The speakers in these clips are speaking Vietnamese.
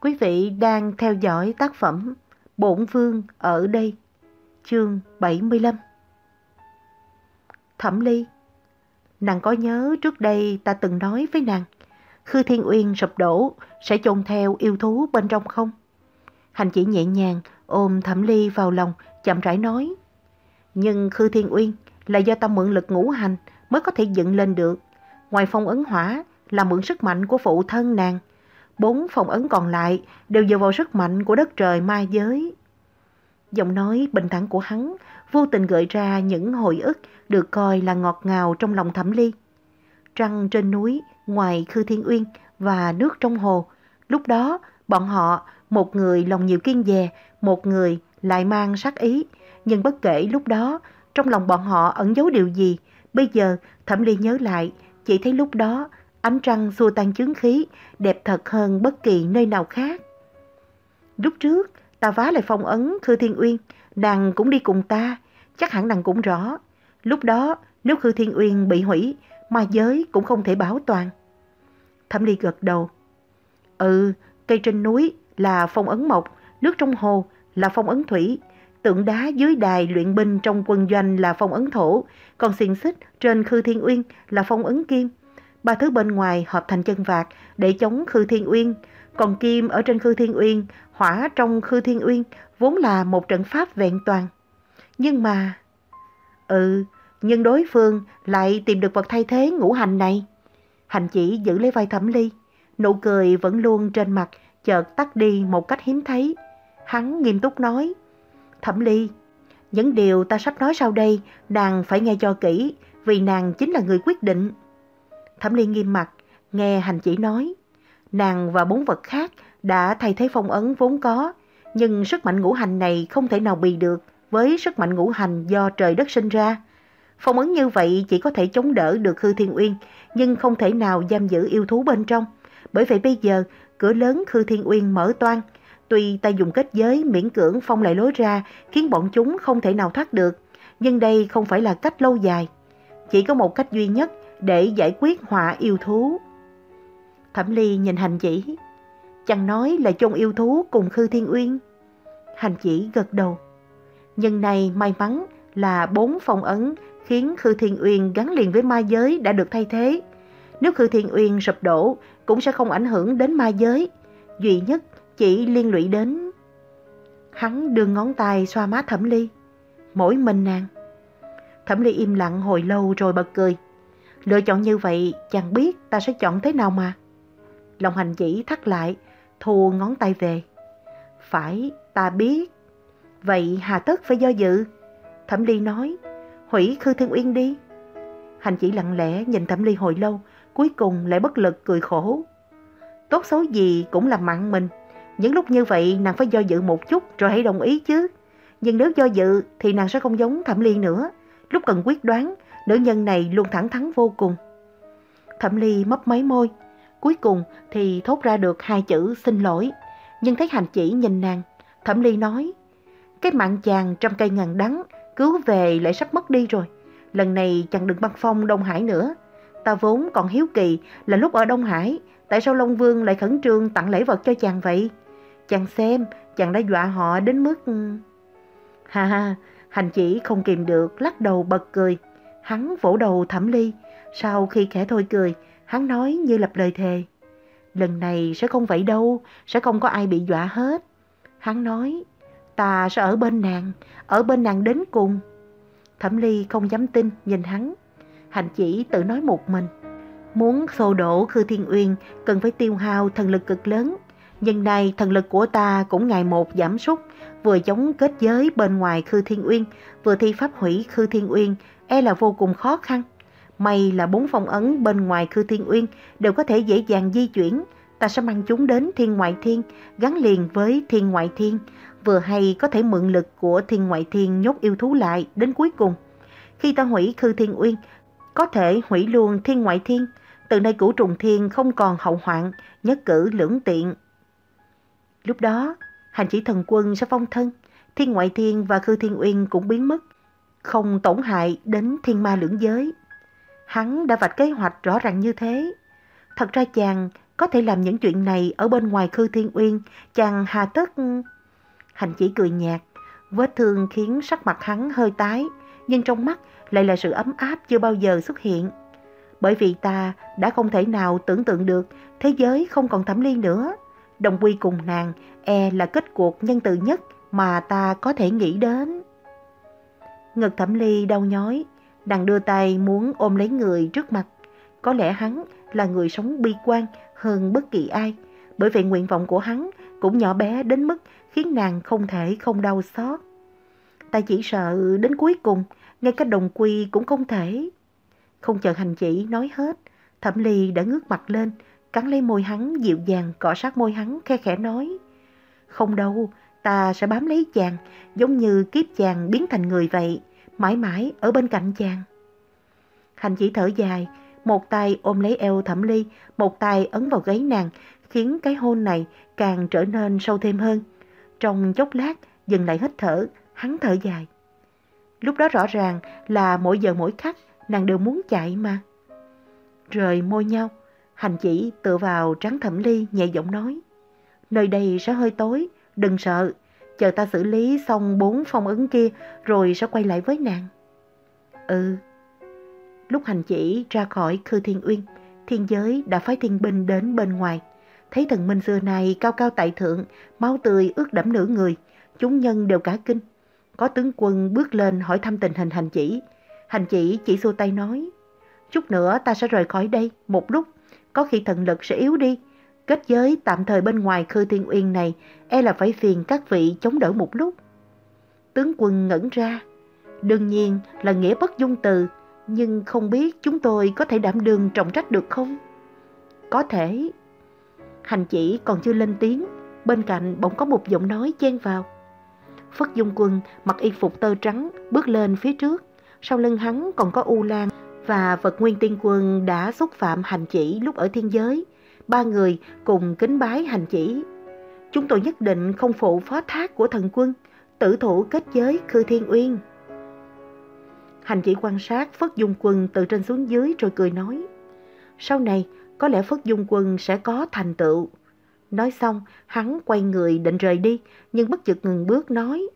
Quý vị đang theo dõi tác phẩm Bổn Vương ở đây, chương 75. Thẩm Ly Nàng có nhớ trước đây ta từng nói với nàng, Khư Thiên Uyên sụp đổ sẽ chôn theo yêu thú bên trong không? Hành chỉ nhẹ nhàng ôm Thẩm Ly vào lòng, chậm rãi nói. Nhưng Khư Thiên Uyên là do ta mượn lực ngũ hành mới có thể dựng lên được. Ngoài phong ấn hỏa là mượn sức mạnh của phụ thân nàng. Bốn phong ấn còn lại đều dựa vào sức mạnh của đất trời ma giới. Giọng nói bình thản của hắn vô tình gợi ra những hồi ức được coi là ngọt ngào trong lòng thẩm ly. Trăng trên núi, ngoài Khư Thiên Uyên và nước trong hồ. Lúc đó, bọn họ, một người lòng nhiều kiên dè, một người lại mang sát ý. Nhưng bất kể lúc đó, trong lòng bọn họ ẩn giấu điều gì, bây giờ thẩm ly nhớ lại, chỉ thấy lúc đó ánh trăng xua tan chứng khí, đẹp thật hơn bất kỳ nơi nào khác. Lúc trước, ta vá lại phong ấn Khư Thiên Uyên, nàng cũng đi cùng ta, chắc hẳn nàng cũng rõ. Lúc đó, nếu Khư Thiên Uyên bị hủy, ma giới cũng không thể bảo toàn. Thẩm Ly gật đầu. Ừ, cây trên núi là phong ấn mộc, nước trong hồ là phong ấn thủy, tượng đá dưới đài luyện binh trong quân doanh là phong ấn thổ, còn xiềng xích trên Khư Thiên Uyên là phong ấn kim. Ba thứ bên ngoài hợp thành chân vạc để chống Khư Thiên Uyên, còn kim ở trên Khư Thiên Uyên, hỏa trong Khư Thiên Uyên vốn là một trận pháp vẹn toàn. Nhưng mà... Ừ, nhưng đối phương lại tìm được vật thay thế ngũ hành này. Hành chỉ giữ lấy vai thẩm ly, nụ cười vẫn luôn trên mặt, chợt tắt đi một cách hiếm thấy. Hắn nghiêm túc nói, Thẩm ly, những điều ta sắp nói sau đây, nàng phải nghe cho kỹ, vì nàng chính là người quyết định. Thẩm ly nghiêm mặt, nghe hành chỉ nói, nàng và bốn vật khác đã thay thế phong ấn vốn có, nhưng sức mạnh ngũ hành này không thể nào bì được với sức mạnh ngũ hành do trời đất sinh ra. Phong ấn như vậy chỉ có thể chống đỡ được Khư Thiên Uyên, nhưng không thể nào giam giữ yêu thú bên trong. Bởi vậy bây giờ, cửa lớn Khư Thiên Uyên mở toan. Tuy ta dùng kết giới miễn cưỡng phong lại lối ra, khiến bọn chúng không thể nào thoát được. Nhưng đây không phải là cách lâu dài. Chỉ có một cách duy nhất để giải quyết họa yêu thú. Thẩm Ly nhìn hành chỉ. Chẳng nói là chôn yêu thú cùng Khư Thiên Uyên. Hành chỉ gật đầu. Nhưng này may mắn là bốn phong ấn khiến Khư Thiên Uyên gắn liền với ma giới đã được thay thế. Nếu Khư Thiên Uyên sụp đổ, cũng sẽ không ảnh hưởng đến ma giới. Duy nhất chỉ liên lụy đến... Hắn đưa ngón tay xoa má Thẩm Ly. Mỗi mình nàng. Thẩm Ly im lặng hồi lâu rồi bật cười. Lựa chọn như vậy chẳng biết ta sẽ chọn thế nào mà. Lòng hành chỉ thắt lại, thu ngón tay về. Phải, ta biết. Vậy hà tất phải do dự? Thẩm Ly nói, hủy Khư Thiên Uyên đi. Hành chỉ lặng lẽ nhìn Thẩm Ly hồi lâu, cuối cùng lại bất lực cười khổ. Tốt xấu gì cũng là mặn mình. Những lúc như vậy nàng phải do dự một chút rồi hãy đồng ý chứ. Nhưng nếu do dự thì nàng sẽ không giống Thẩm Ly nữa. Lúc cần quyết đoán, nữ nhân này luôn thẳng thắn vô cùng. Thẩm Ly mấp mấy môi. Cuối cùng thì thốt ra được hai chữ xin lỗi. Nhưng thấy hành chỉ nhìn nàng, Thẩm Ly nói Cái mạng chàng trong cây ngàn đắng cứu về lại sắp mất đi rồi. Lần này chàng đừng băng phong Đông Hải nữa. Ta vốn còn hiếu kỳ là lúc ở Đông Hải, tại sao Long Vương lại khẩn trương tặng lễ vật cho chàng vậy? Chàng xem, chàng đã dọa họ đến mức... Ha ha, hành chỉ không kìm được, lắc đầu bật cười. Hắn vỗ đầu thẩm ly, sau khi khẽ thôi cười, hắn nói như lập lời thề. Lần này sẽ không vậy đâu, sẽ không có ai bị dọa hết. Hắn nói, ta sẽ ở bên nàng, ở bên nàng đến cùng. Thẩm Ly không dám tin nhìn hắn. Hành chỉ tự nói một mình. Muốn xô đổ Khư Thiên Uyên cần phải tiêu hao thần lực cực lớn. Nhưng nay thần lực của ta cũng ngày một giảm sút, vừa chống kết giới bên ngoài Khư Thiên Uyên, vừa thi pháp hủy Khư Thiên Uyên, e là vô cùng khó khăn. May là bốn phong ấn bên ngoài Khư Thiên Uyên đều có thể dễ dàng di chuyển. Ta sẽ mang chúng đến Thiên Ngoại Thiên, gắn liền với Thiên Ngoại Thiên, vừa hay có thể mượn lực của thiên ngoại thiên nhốt yêu thú lại đến cuối cùng. Khi ta hủy khư thiên uyên, có thể hủy luôn thiên ngoại thiên, từ nay cửu trùng thiên không còn hậu hoạn, nhất cử lưỡng tiện. Lúc đó, hành chỉ thần quân sẽ phong thân, thiên ngoại thiên và khư thiên uyên cũng biến mất, không tổn hại đến thiên ma lưỡng giới. Hắn đã vạch kế hoạch rõ ràng như thế. Thật ra chàng có thể làm những chuyện này ở bên ngoài Khư Thiên Uyên, chàng hà tất... Hành chỉ cười nhạt, vết thương khiến sắc mặt hắn hơi tái, nhưng trong mắt lại là sự ấm áp chưa bao giờ xuất hiện. Bởi vì ta đã không thể nào tưởng tượng được thế giới không còn thẩm ly nữa. Đồng quy cùng nàng e là kết cuộc nhân từ nhất mà ta có thể nghĩ đến. Ngực thẩm ly đau nhói, nàng đưa tay muốn ôm lấy người trước mặt. Có lẽ hắn là người sống bi quan hơn bất kỳ ai, bởi vậy nguyện vọng của hắn cũng nhỏ bé đến mức khiến nàng không thể không đau xót. Ta chỉ sợ đến cuối cùng, ngay cả đồng quy cũng không thể. Không chờ hành chỉ nói hết, thẩm ly đã ngước mặt lên, cắn lấy môi hắn dịu dàng cọ sát môi hắn khe khẽ nói. Không đâu, ta sẽ bám lấy chàng, giống như kiếp chàng biến thành người vậy, mãi mãi ở bên cạnh chàng. Hành chỉ thở dài, một tay ôm lấy eo thẩm ly, một tay ấn vào gáy nàng, khiến cái hôn này càng trở nên sâu thêm hơn. Trong chốc lát, dừng lại hít thở, hắn thở dài. Lúc đó rõ ràng là mỗi giờ mỗi khắc, nàng đều muốn chạy mà. Rời môi nhau, hành chỉ tựa vào trắng thẩm ly nhẹ giọng nói. Nơi đây sẽ hơi tối, đừng sợ, chờ ta xử lý xong bốn phong ấn kia rồi sẽ quay lại với nàng. Ừ. Lúc hành chỉ ra khỏi Khư Thiên Uyên, thiên giới đã phái thiên binh đến bên ngoài. Thấy thần minh xưa này cao cao tại thượng, máu tươi ướt đẫm nửa người, chúng nhân đều cả kinh. Có tướng quân bước lên hỏi thăm tình hình hành chỉ. Hành chỉ chỉ xua tay nói, chút nữa ta sẽ rời khỏi đây một lúc, có khi thần lực sẽ yếu đi. Kết giới tạm thời bên ngoài Khư Thiên Uyên này e là phải phiền các vị chống đỡ một lúc. Tướng quân ngẩn ra, đương nhiên là nghĩa bất dung từ, nhưng không biết chúng tôi có thể đảm đương trọng trách được không? Có thể. Hành chỉ còn chưa lên tiếng, bên cạnh bỗng có một giọng nói chen vào. Phất Dung Quân mặc y phục tơ trắng bước lên phía trước, sau lưng hắn còn có U Lan và vật nguyên tiên quân đã xúc phạm hành chỉ lúc ở thiên giới. Ba người cùng kính bái hành chỉ. Chúng tôi nhất định không phụ phó thác của thần quân, tử thủ kết giới Khư Thiên Uyên. Hành chỉ quan sát Phất Dung Quân từ trên xuống dưới rồi cười nói. Sau này, có lẽ Phất Dung Quân sẽ có thành tựu. Nói xong, hắn quay người định rời đi, nhưng bất chợt ngừng bước nói.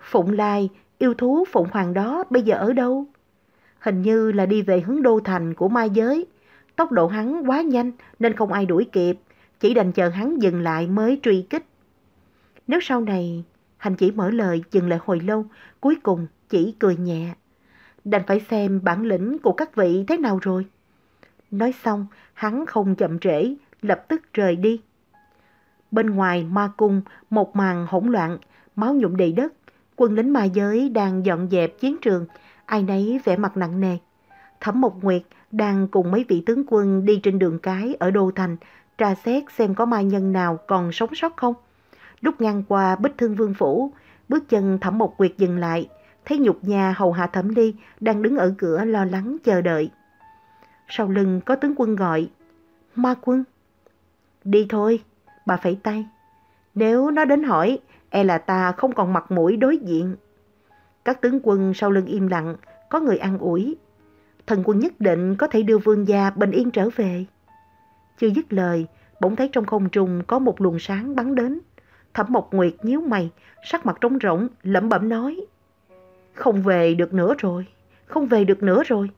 Phụng Lai, yêu thú Phụng Hoàng đó bây giờ ở đâu? Hình như là đi về hướng đô thành của Mai Giới. Tốc độ hắn quá nhanh nên không ai đuổi kịp, chỉ đành chờ hắn dừng lại mới truy kích. Nếu sau này hành chỉ mở lời dừng lại hồi lâu, cuối cùng chỉ cười nhẹ. Đành phải xem bản lĩnh của các vị thế nào rồi. Nói xong, hắn không chậm trễ, lập tức rời đi. Bên ngoài ma cung, một màn hỗn loạn, máu nhuộm đầy đất. Quân lính ma giới đang dọn dẹp chiến trường, ai nấy vẻ mặt nặng nề. Thẩm Mộc Nguyệt đang cùng mấy vị tướng quân đi trên đường cái ở Đô Thành, tra xét xem có mai nhân nào còn sống sót không. Lúc ngang qua Bích Thương Vương Phủ, bước chân Thẩm Mộc Nguyệt dừng lại, thấy nhục nhà hầu hạ Thẩm Ly đang đứng ở cửa lo lắng chờ đợi. Sau lưng có tướng quân gọi, Ma quân. Đi thôi, bà phẩy tay. Nếu nó đến hỏi, e là ta không còn mặt mũi đối diện. Các tướng quân sau lưng im lặng, có người ăn ủi. Thần quân nhất định có thể đưa vương gia bình yên trở về. Chưa dứt lời, bỗng thấy trong không trung có một luồng sáng bắn đến. Thẩm Mộc Nguyệt nhíu mày, sắc mặt trống rỗng, lẩm bẩm nói. Không về được nữa rồi, không về được nữa rồi.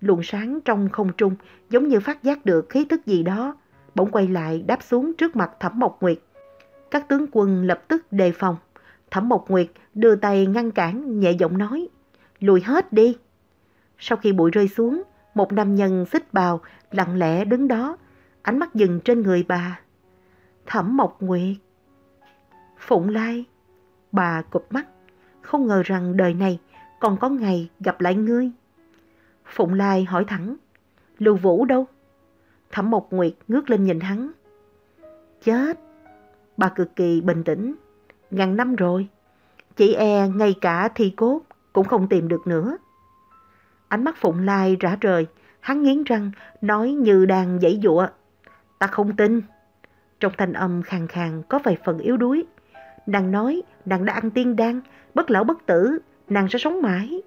Luồng sáng trong không trung giống như phát giác được khí tức gì đó, bỗng quay lại đáp xuống trước mặt Thẩm Mộc Nguyệt. Các tướng quân lập tức đề phòng. Thẩm Mộc Nguyệt đưa tay ngăn cản, nhẹ giọng nói, lùi hết đi. Sau khi bụi rơi xuống, một nam nhân xích bào lặng lẽ đứng đó, ánh mắt dừng trên người bà. Thẩm Mộc Nguyệt. Phụng Lai. Bà cụp mắt, không ngờ rằng đời này còn có ngày gặp lại ngươi. Phụng Lai hỏi thẳng, Lưu Vũ đâu? Thẩm Mộc Nguyệt ngước lên nhìn hắn. Chết! Bà cực kỳ bình tĩnh. Ngàn năm rồi. Chỉ e ngay cả thi cốt cũng không tìm được nữa. Ánh mắt Phụng Lai rã rời, hắn nghiến răng, nói như đang dãy dụa. Ta không tin. Trong thanh âm khàn khàn có vài phần yếu đuối. Nàng nói nàng đã ăn tiên đan, bất lão bất tử, nàng sẽ sống mãi.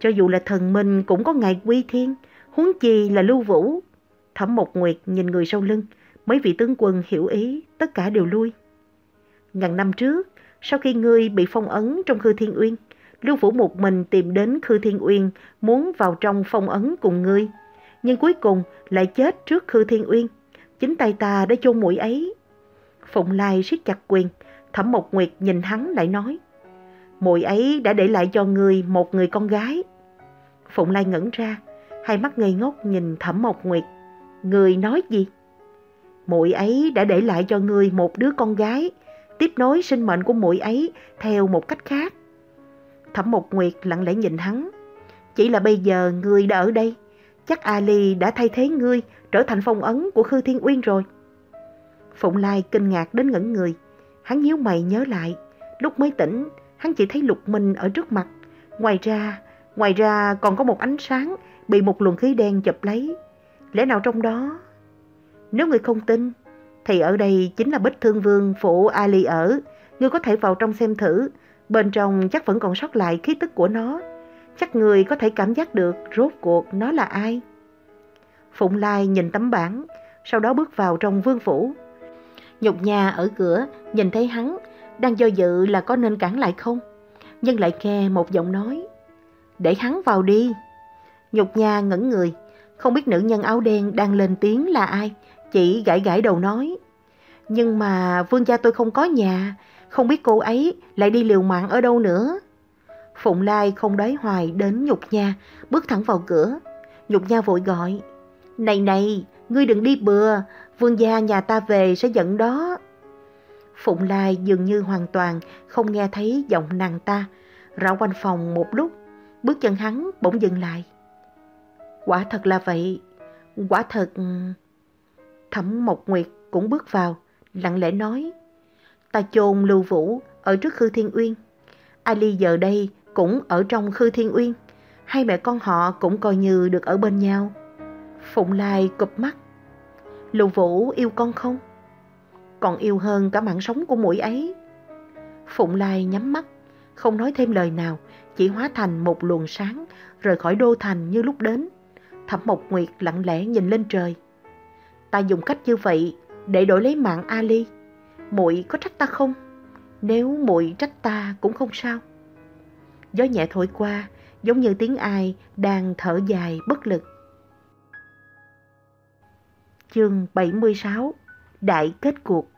Cho dù là thần minh cũng có ngày quy thiên, huống chi là lưu vũ. Thẩm Mộc Nguyệt nhìn người sau lưng, mấy vị tướng quân hiểu ý, tất cả đều lui. Ngàn năm trước, sau khi ngươi bị phong ấn trong Khư Thiên Uyên, Lưu Vũ một mình tìm đến Khư Thiên Uyên muốn vào trong phong ấn cùng ngươi. Nhưng cuối cùng lại chết trước Khư Thiên Uyên. Chính tay ta đã chôn mũi ấy. Phụng Lai siết chặt quyền, Thẩm Mộc Nguyệt nhìn hắn lại nói. Mũi ấy đã để lại cho ngươi một người con gái. Phụng Lai ngẩn ra, hai mắt ngây ngốc nhìn Thẩm Mộc Nguyệt. Người nói gì? Mũi ấy đã để lại cho ngươi một đứa con gái, tiếp nối sinh mệnh của mũi ấy theo một cách khác. Thẩm Mục Nguyệt lặng lẽ nhìn hắn. Chỉ là bây giờ ngươi đã ở đây, chắc Ali đã thay thế ngươi trở thành phong ấn của Khư Thiên Uyên rồi. Phụng Lai kinh ngạc đến ngẩn người. Hắn nhíu mày nhớ lại. Lúc mới tỉnh, hắn chỉ thấy Lục Minh ở trước mặt. Ngoài ra, ngoài ra còn có một ánh sáng bị một luồng khí đen chụp lấy. Lẽ nào trong đó? Nếu người không tin, thì ở đây chính là Bích Thương Vương phủ Ali ở. Ngươi có thể vào trong xem thử. Bên trong chắc vẫn còn sót lại khí tức của nó. Chắc người có thể cảm giác được rốt cuộc nó là ai. Phụng Lai nhìn tấm bảng, sau đó bước vào trong vương phủ. Nhục nhà ở cửa, nhìn thấy hắn, đang do dự là có nên cản lại không? Nhưng lại nghe một giọng nói, để hắn vào đi. Nhục nhà ngẩn người, không biết nữ nhân áo đen đang lên tiếng là ai, chỉ gãi gãi đầu nói. Nhưng mà vương gia tôi không có nhà, không biết cô ấy lại đi liều mạng ở đâu nữa. Phụng Lai không đói hoài đến Nhục Nha, bước thẳng vào cửa. Nhục Nha vội gọi, Này này, ngươi đừng đi bừa, vương gia nhà ta về sẽ giận đó. Phụng Lai dường như hoàn toàn không nghe thấy giọng nàng ta, rảo quanh phòng một lúc, bước chân hắn bỗng dừng lại. Quả thật là vậy, quả thật... Thẩm Mộc Nguyệt cũng bước vào, lặng lẽ nói. Ta chôn Lưu Vũ ở trước Khư Thiên Uyên. Ali giờ đây cũng ở trong Khư Thiên Uyên. Hai mẹ con họ cũng coi như được ở bên nhau. Phụng Lai cụp mắt. Lưu Vũ yêu con không? Còn yêu hơn cả mạng sống của mũi ấy. Phụng Lai nhắm mắt, không nói thêm lời nào, chỉ hóa thành một luồng sáng, rời khỏi đô thành như lúc đến. Thẩm Mộc Nguyệt lặng lẽ nhìn lên trời. Ta dùng cách như vậy để đổi lấy mạng Ali. Muội có trách ta không? Nếu muội trách ta cũng không sao. Gió nhẹ thổi qua, giống như tiếng ai đang thở dài bất lực. Chương 76 Đại kết cuộc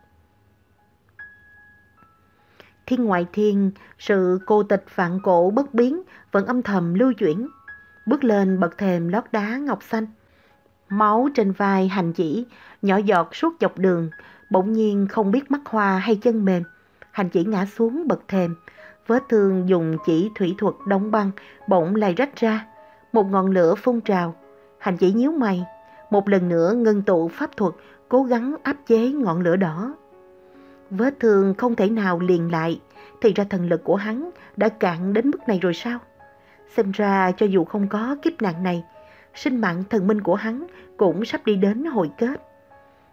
Thiên ngoại thiên, sự cô tịch vạn cổ bất biến vẫn âm thầm lưu chuyển. Bước lên bậc thềm lót đá ngọc xanh. Máu trên vai hành chỉ, nhỏ giọt suốt dọc đường, bỗng nhiên không biết mắt hoa hay chân mềm. Hành chỉ ngã xuống bậc thềm, vết thương dùng chỉ thủy thuật đóng băng, bỗng lại rách ra. Một ngọn lửa phun trào, hành chỉ nhíu mày, một lần nữa ngân tụ pháp thuật, cố gắng áp chế ngọn lửa đỏ. Vết thương không thể nào liền lại, thì ra thần lực của hắn đã cạn đến mức này rồi sao? Xem ra cho dù không có kiếp nạn này, sinh mạng thần minh của hắn cũng sắp đi đến hồi kết.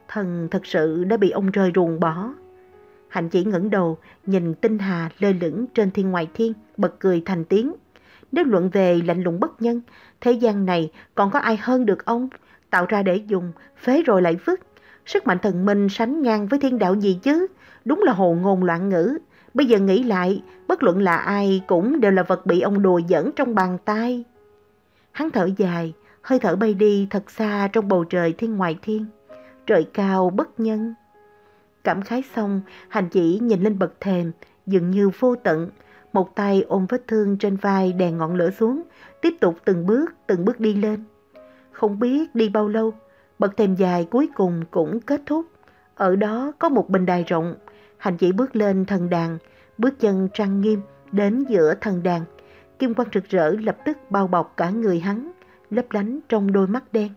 Thần thật sự đã bị ông rơi ruồng bỏ. Hạnh chỉ ngẩng đầu, nhìn tinh hà lơ lửng trên thiên ngoại thiên, bật cười thành tiếng. Nếu luận về lạnh lùng bất nhân, thế gian này còn có ai hơn được ông, tạo ra để dùng, phế rồi lại vứt. Sức mạnh thần minh sánh ngang với thiên đạo gì chứ, đúng là hồ ngôn loạn ngữ. Bây giờ nghĩ lại, bất luận là ai cũng đều là vật bị ông đùa dẫn trong bàn tay. Hắn thở dài, hơi thở bay đi thật xa trong bầu trời thiên ngoại thiên. Trời cao bất nhân. Cảm khái xong, hành chỉ nhìn lên bậc thềm, dường như vô tận. Một tay ôm vết thương trên vai đè ngọn lửa xuống, tiếp tục từng bước, từng bước đi lên. Không biết đi bao lâu, bậc thềm dài cuối cùng cũng kết thúc. Ở đó có một bình đài rộng, hành chỉ bước lên thần đàn, bước chân trang nghiêm đến giữa thần đàn. Kim quang rực rỡ lập tức bao bọc cả người hắn, lấp lánh trong đôi mắt đen.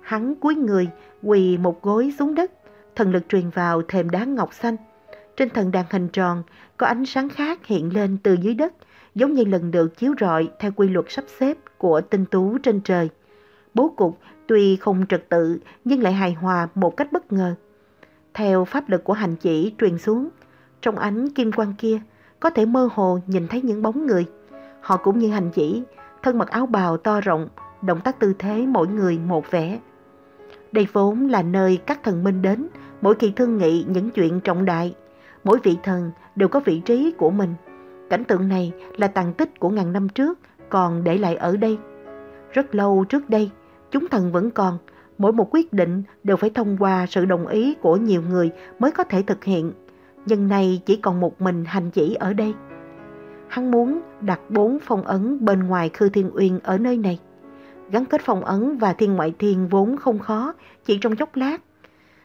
Hắn cúi người, quỳ một gối xuống đất, thần lực truyền vào thềm đá ngọc xanh. Trên thần đàn hình tròn, có ánh sáng khác hiện lên từ dưới đất, giống như lần được chiếu rọi theo quy luật sắp xếp của tinh tú trên trời. Bố cục tuy không trật tự nhưng lại hài hòa một cách bất ngờ. Theo pháp lực của hành chỉ truyền xuống, trong ánh kim quang kia có thể mơ hồ nhìn thấy những bóng người. Họ cũng như hành chỉ, thân mặc áo bào to rộng, động tác tư thế mỗi người một vẻ. Đây vốn là nơi các thần minh đến mỗi khi thương nghị những chuyện trọng đại. Mỗi vị thần đều có vị trí của mình. Cảnh tượng này là tàn tích của ngàn năm trước còn để lại ở đây. Rất lâu trước đây, chúng thần vẫn còn, mỗi một quyết định đều phải thông qua sự đồng ý của nhiều người mới có thể thực hiện. Nhưng nay chỉ còn một mình hành chỉ ở đây. Hắn muốn đặt bốn phong ấn bên ngoài Khư Thiên Uyên ở nơi này. Gắn kết phong ấn và thiên ngoại thiên vốn không khó, chỉ trong chốc lát.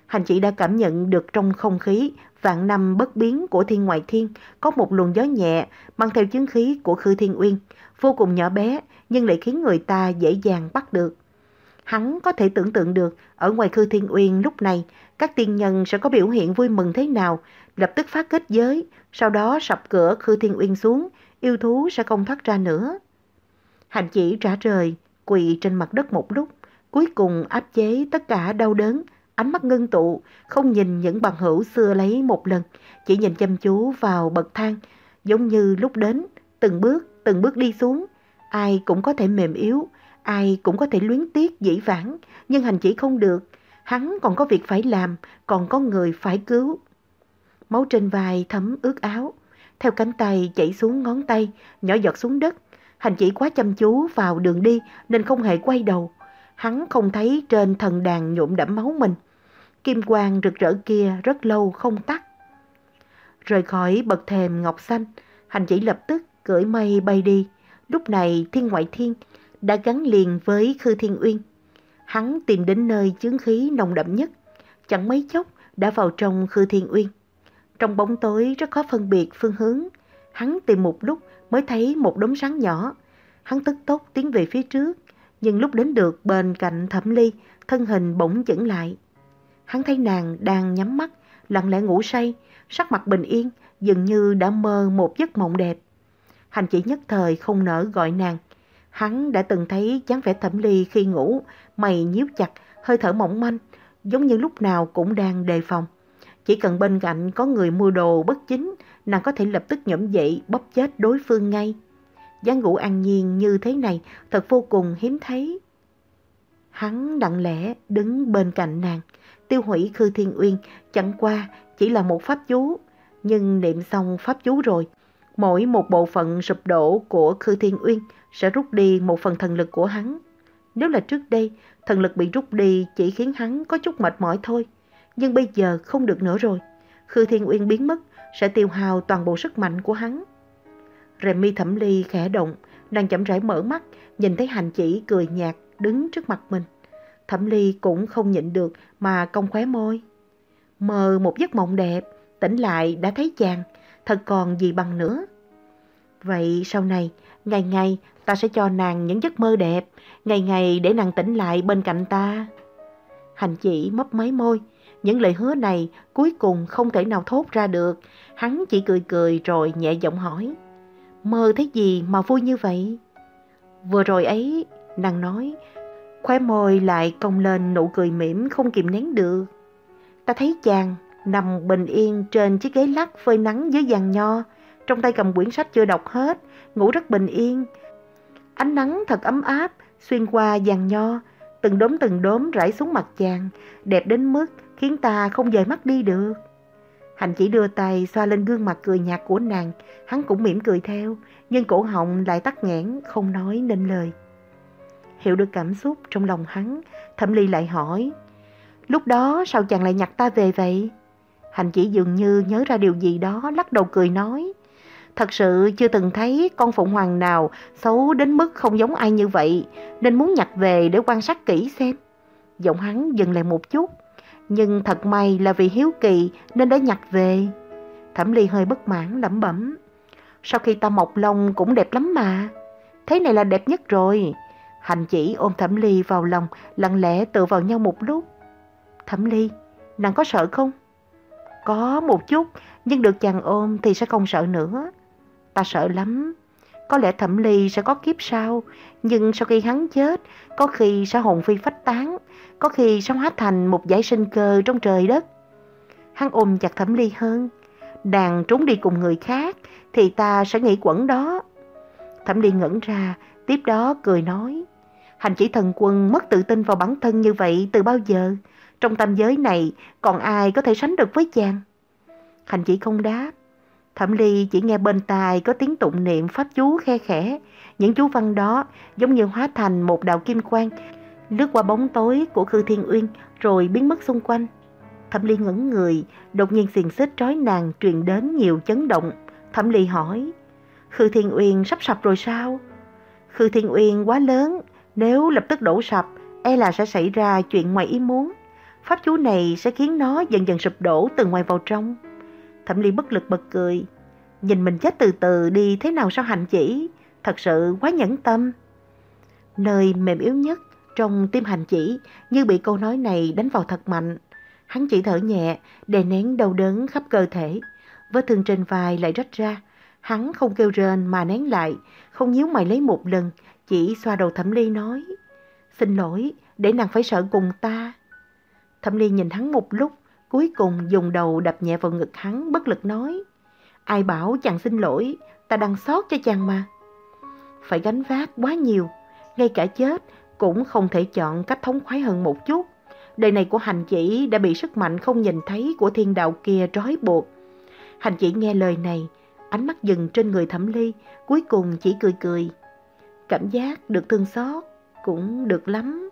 Hành chỉ đã cảm nhận được trong không khí vạn năm bất biến của thiên ngoại thiên có một luồng gió nhẹ mang theo chứng khí của Khư Thiên Uyên, vô cùng nhỏ bé nhưng lại khiến người ta dễ dàng bắt được. Hắn có thể tưởng tượng được ở ngoài Khư Thiên Uyên lúc này các tiên nhân sẽ có biểu hiện vui mừng thế nào, lập tức phát kết giới, sau đó sập cửa Khư Thiên Uyên xuống, yêu thú sẽ không thoát ra nữa. Hành chỉ trả lời quỳ trên mặt đất một lúc, cuối cùng áp chế tất cả đau đớn, ánh mắt ngưng tụ, không nhìn những bằng hữu xưa lấy một lần, chỉ nhìn chăm chú vào bậc thang, giống như lúc đến, từng bước, từng bước đi xuống. Ai cũng có thể mềm yếu, ai cũng có thể luyến tiếc dĩ vãng, nhưng hành chỉ không được. Hắn còn có việc phải làm, còn có người phải cứu. Máu trên vai thấm ướt áo, theo cánh tay chảy xuống ngón tay, nhỏ giọt xuống đất. Hành chỉ quá chăm chú vào đường đi nên không hề quay đầu. Hắn không thấy trên thần đàn nhuộm đẫm máu mình. Kim quang rực rỡ kia rất lâu không tắt. Rời khỏi bậc thềm ngọc xanh, hành chỉ lập tức cưỡi mây bay đi. Lúc này thiên ngoại thiên đã gắn liền với Khư Thiên Uyên. Hắn tìm đến nơi chướng khí nồng đậm nhất, chẳng mấy chốc đã vào trong Khư Thiên Uyên. Trong bóng tối rất khó phân biệt phương hướng, hắn tìm một lúc mới thấy một đống sáng nhỏ. Hắn tức tốc tiến về phía trước, nhưng lúc đến được bên cạnh thẩm ly, thân hình bỗng chững lại. Hắn thấy nàng đang nhắm mắt, lặng lẽ ngủ say, sắc mặt bình yên, dường như đã mơ một giấc mộng đẹp. Hành chỉ nhất thời không nỡ gọi nàng. Hắn đã từng thấy dáng vẻ thẩm ly khi ngủ, mày nhíu chặt, hơi thở mỏng manh, giống như lúc nào cũng đang đề phòng. Chỉ cần bên cạnh có người mua đồ bất chính, nàng có thể lập tức nhổm dậy bóp chết đối phương ngay. dáng ngủ an nhiên như thế này thật vô cùng hiếm thấy. Hắn lặng lẽ đứng bên cạnh nàng, tiêu hủy Khư Thiên Uyên chẳng qua chỉ là một pháp chú, nhưng niệm xong pháp chú rồi, mỗi một bộ phận sụp đổ của Khư Thiên Uyên sẽ rút đi một phần thần lực của hắn. Nếu là trước đây, thần lực bị rút đi chỉ khiến hắn có chút mệt mỏi thôi, nhưng bây giờ không được nữa rồi. Khư Thiên Uyên biến mất sẽ tiêu hao toàn bộ sức mạnh của hắn. Remy thẩm ly khẽ động, nàng chậm rãi mở mắt, nhìn thấy hành chỉ cười nhạt đứng trước mặt mình. Thẩm ly cũng không nhịn được mà cong khóe môi. Mơ một giấc mộng đẹp, tỉnh lại đã thấy chàng, thật còn gì bằng nữa. Vậy sau này, ngày ngày ta sẽ cho nàng những giấc mơ đẹp, ngày ngày để nàng tỉnh lại bên cạnh ta. Hành chỉ mấp máy môi, những lời hứa này cuối cùng không thể nào thốt ra được, hắn chỉ cười cười rồi nhẹ giọng hỏi. Mơ thấy gì mà vui như vậy? Vừa rồi ấy, nàng nói, khóe môi lại cong lên nụ cười mỉm không kìm nén được. Ta thấy chàng nằm bình yên trên chiếc ghế lắc phơi nắng dưới giàn nho, trong tay cầm quyển sách chưa đọc hết, ngủ rất bình yên. Ánh nắng thật ấm áp, xuyên qua giàn nho, từng đốm từng đốm rải xuống mặt chàng, đẹp đến mức khiến ta không rời mắt đi được. Hành chỉ đưa tay xoa lên gương mặt cười nhạt của nàng, hắn cũng mỉm cười theo, nhưng cổ họng lại tắt nghẽn, không nói nên lời. Hiểu được cảm xúc trong lòng hắn, thẩm ly lại hỏi, lúc đó sao chàng lại nhặt ta về vậy? Hành chỉ dường như nhớ ra điều gì đó, lắc đầu cười nói, Thật sự chưa từng thấy con phụng hoàng nào xấu đến mức không giống ai như vậy, nên muốn nhặt về để quan sát kỹ xem. Giọng hắn dừng lại một chút, nhưng thật may là vì hiếu kỳ nên đã nhặt về. Thẩm Ly hơi bất mãn lẩm bẩm. Sau khi ta mọc lông cũng đẹp lắm mà. Thế này là đẹp nhất rồi. Hành chỉ ôm Thẩm Ly vào lòng, lặng lẽ tựa vào nhau một lúc. Thẩm Ly, nàng có sợ không? Có một chút, nhưng được chàng ôm thì sẽ không sợ nữa. Ta sợ lắm. Có lẽ thẩm ly sẽ có kiếp sau, nhưng sau khi hắn chết, có khi sẽ hồn phi phách tán, có khi sẽ hóa thành một giải sinh cơ trong trời đất. Hắn ôm chặt thẩm ly hơn. Đàn trốn đi cùng người khác, thì ta sẽ nghĩ quẩn đó. Thẩm ly ngẩn ra, tiếp đó cười nói. Hành chỉ thần quân mất tự tin vào bản thân như vậy từ bao giờ? Trong tam giới này còn ai có thể sánh được với chàng? Hành chỉ không đáp. Thẩm Ly chỉ nghe bên tai có tiếng tụng niệm pháp chú khe khẽ. Những chú văn đó giống như hóa thành một đạo kim quang, lướt qua bóng tối của Khư Thiên Uyên rồi biến mất xung quanh. Thẩm Ly ngẩn người, đột nhiên xiềng xích trói nàng truyền đến nhiều chấn động. Thẩm Ly hỏi, Khư Thiên Uyên sắp sập rồi sao? Khư Thiên Uyên quá lớn, nếu lập tức đổ sập, e là sẽ xảy ra chuyện ngoài ý muốn. Pháp chú này sẽ khiến nó dần dần sụp đổ từ ngoài vào trong. Thẩm Ly bất lực bật cười. Nhìn mình chết từ từ đi thế nào sao hành chỉ, thật sự quá nhẫn tâm. Nơi mềm yếu nhất trong tim hành chỉ như bị câu nói này đánh vào thật mạnh. Hắn chỉ thở nhẹ, đè nén đau đớn khắp cơ thể. Vết thương trên vai lại rách ra. Hắn không kêu rên mà nén lại, không nhíu mày lấy một lần, chỉ xoa đầu Thẩm Ly nói. Xin lỗi, để nàng phải sợ cùng ta. Thẩm Ly nhìn hắn một lúc, cuối cùng dùng đầu đập nhẹ vào ngực hắn bất lực nói. Ai bảo chàng xin lỗi, ta đang xót cho chàng mà. Phải gánh vác quá nhiều, ngay cả chết cũng không thể chọn cách thống khoái hơn một chút. Đời này của hành chỉ đã bị sức mạnh không nhìn thấy của thiên đạo kia trói buộc. Hành chỉ nghe lời này, ánh mắt dừng trên người thẩm ly, cuối cùng chỉ cười cười. Cảm giác được thương xót, cũng được lắm.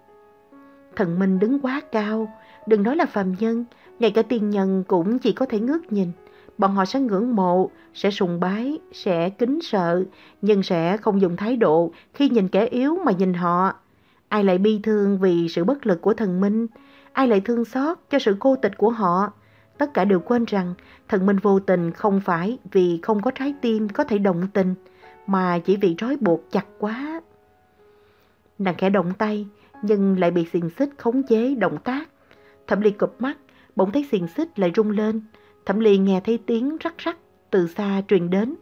Thần Minh đứng quá cao, đừng nói là phàm nhân, ngay cả tiên nhân cũng chỉ có thể ngước nhìn. Bọn họ sẽ ngưỡng mộ, sẽ sùng bái, sẽ kính sợ, nhưng sẽ không dùng thái độ khi nhìn kẻ yếu mà nhìn họ. Ai lại bi thương vì sự bất lực của thần minh, ai lại thương xót cho sự cô tịch của họ. Tất cả đều quên rằng thần minh vô tình không phải vì không có trái tim có thể động tình, mà chỉ vì trói buộc chặt quá. Nàng khẽ động tay, nhưng lại bị xiềng xích khống chế động tác. Thẩm Ly cụp mắt, bỗng thấy xiềng xích lại rung lên. Thẩm Ly nghe thấy tiếng rắc rắc từ xa truyền đến.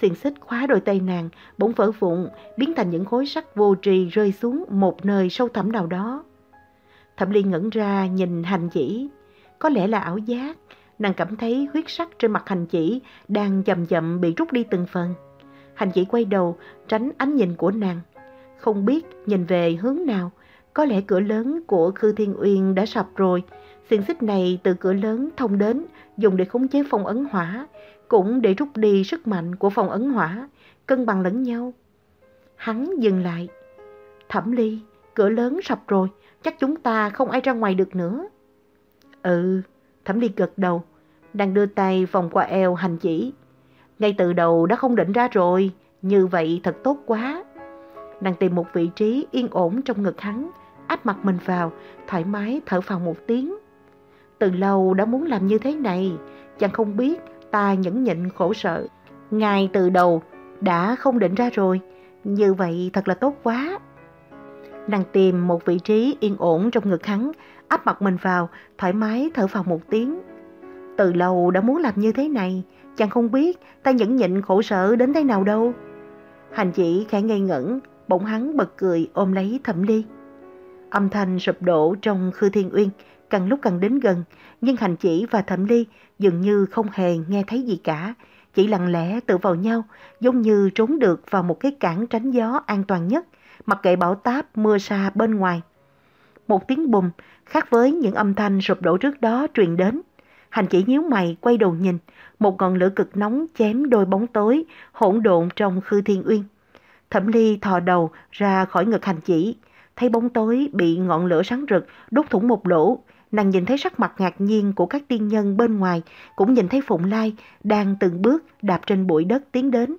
Xiềng xích khóa đôi tay nàng, bỗng vỡ vụn, biến thành những khối sắt vô trì rơi xuống một nơi sâu thẳm nào đó. Thẩm Ly ngẩn ra nhìn hành chỉ. Có lẽ là ảo giác, nàng cảm thấy huyết sắc trên mặt hành chỉ đang chậm chậm bị rút đi từng phần. Hành chỉ quay đầu, tránh ánh nhìn của nàng. Không biết nhìn về hướng nào, có lẽ cửa lớn của Khư Thiên Uyên đã sập rồi. Xiềng xích này từ cửa lớn thông đến, dùng để khống chế phong ấn hỏa, cũng để rút đi sức mạnh của phong ấn hỏa, cân bằng lẫn nhau. Hắn dừng lại. Thẩm ly, cửa lớn sập rồi, chắc chúng ta không ai ra ngoài được nữa. Ừ, thẩm ly gật đầu, đang đưa tay vòng qua eo hành chỉ. Ngay từ đầu đã không định ra rồi, như vậy thật tốt quá. Nàng tìm một vị trí yên ổn trong ngực hắn, áp mặt mình vào, thoải mái thở phào một tiếng. Từ lâu đã muốn làm như thế này, chàng không biết ta nhẫn nhịn khổ sở. Ngay từ đầu đã không định ra rồi, như vậy thật là tốt quá. Nàng tìm một vị trí yên ổn trong ngực hắn, áp mặt mình vào, thoải mái thở phào một tiếng. Từ lâu đã muốn làm như thế này, chàng không biết ta nhẫn nhịn khổ sở đến thế nào đâu. Hành chỉ khẽ ngây ngẩn, bỗng hắn bật cười ôm lấy thẩm ly. Âm thanh sụp đổ trong khư thiên uyên, càng lúc càng đến gần, nhưng hành chỉ và thẩm ly dường như không hề nghe thấy gì cả, chỉ lặng lẽ tự vào nhau, giống như trốn được vào một cái cảng tránh gió an toàn nhất, mặc kệ bão táp mưa xa bên ngoài. Một tiếng bùm, khác với những âm thanh sụp đổ trước đó truyền đến. Hành chỉ nhíu mày quay đầu nhìn, một ngọn lửa cực nóng chém đôi bóng tối, hỗn độn trong khư thiên uyên. Thẩm ly thò đầu ra khỏi ngực hành chỉ, thấy bóng tối bị ngọn lửa sáng rực đốt thủng một lỗ. Nàng nhìn thấy sắc mặt ngạc nhiên của các tiên nhân bên ngoài, cũng nhìn thấy Phụng Lai đang từng bước đạp trên bụi đất tiến đến.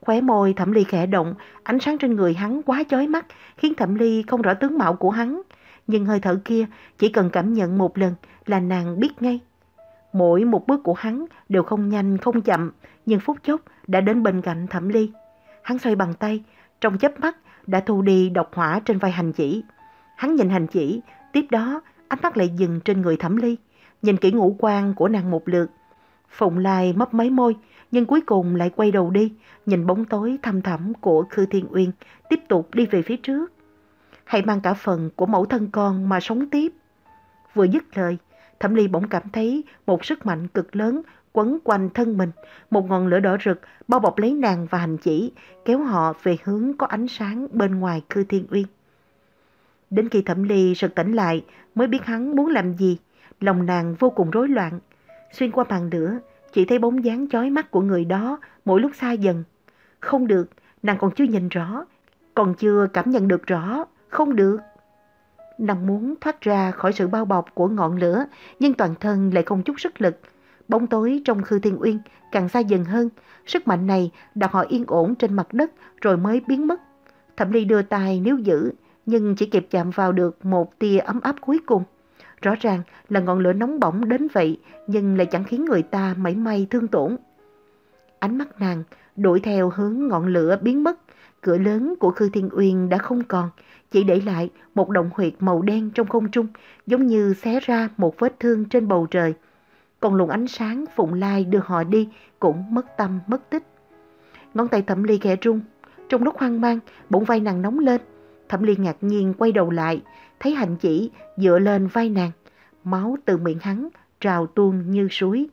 Khóe môi Thẩm Ly khẽ động, ánh sáng trên người hắn quá chói mắt, khiến Thẩm Ly không rõ tướng mạo của hắn. Nhưng hơi thở kia chỉ cần cảm nhận một lần là nàng biết ngay. Mỗi một bước của hắn đều không nhanh không chậm, nhưng phút chốc đã đến bên cạnh Thẩm Ly. Hắn xoay bằng tay, trong chớp mắt đã thu đi độc hỏa trên vai hành chỉ. Hắn nhìn hành chỉ, tiếp đó ánh mắt lại dừng trên người thẩm ly, nhìn kỹ ngũ quan của nàng một lượt. Phụng Lai mấp mấy môi, nhưng cuối cùng lại quay đầu đi, nhìn bóng tối thăm thẳm của Khư Thiên Uyên, tiếp tục đi về phía trước. Hãy mang cả phần của mẫu thân con mà sống tiếp. Vừa dứt lời, Thẩm Ly bỗng cảm thấy một sức mạnh cực lớn quấn quanh thân mình, một ngọn lửa đỏ rực bao bọc lấy nàng và hành chỉ, kéo họ về hướng có ánh sáng bên ngoài Khư Thiên Uyên. Đến khi thẩm ly sực tỉnh lại mới biết hắn muốn làm gì. Lòng nàng vô cùng rối loạn. Xuyên qua màn lửa, chỉ thấy bóng dáng chói mắt của người đó mỗi lúc xa dần. Không được, nàng còn chưa nhìn rõ, còn chưa cảm nhận được rõ, không được. Nàng muốn thoát ra khỏi sự bao bọc của ngọn lửa, nhưng toàn thân lại không chút sức lực. Bóng tối trong Khư Thiên Uyên càng xa dần hơn, sức mạnh này đặt họ yên ổn trên mặt đất rồi mới biến mất. Thẩm Ly đưa tay níu giữ, nhưng chỉ kịp chạm vào được một tia ấm áp cuối cùng. Rõ ràng là ngọn lửa nóng bỏng đến vậy, nhưng lại chẳng khiến người ta mảy may thương tổn. Ánh mắt nàng đuổi theo hướng ngọn lửa biến mất, cửa lớn của Khư Thiên Uyên đã không còn, chỉ để lại một động huyệt màu đen trong không trung, giống như xé ra một vết thương trên bầu trời. Còn luồng ánh sáng phụng lai đưa họ đi cũng mất tâm mất tích. Ngón tay thẩm ly khẽ rung, trong lúc hoang mang, bụng vai nàng nóng lên. Thẩm ly ngạc nhiên quay đầu lại, thấy hành chỉ dựa lên vai nàng. Máu từ miệng hắn trào tuôn như suối.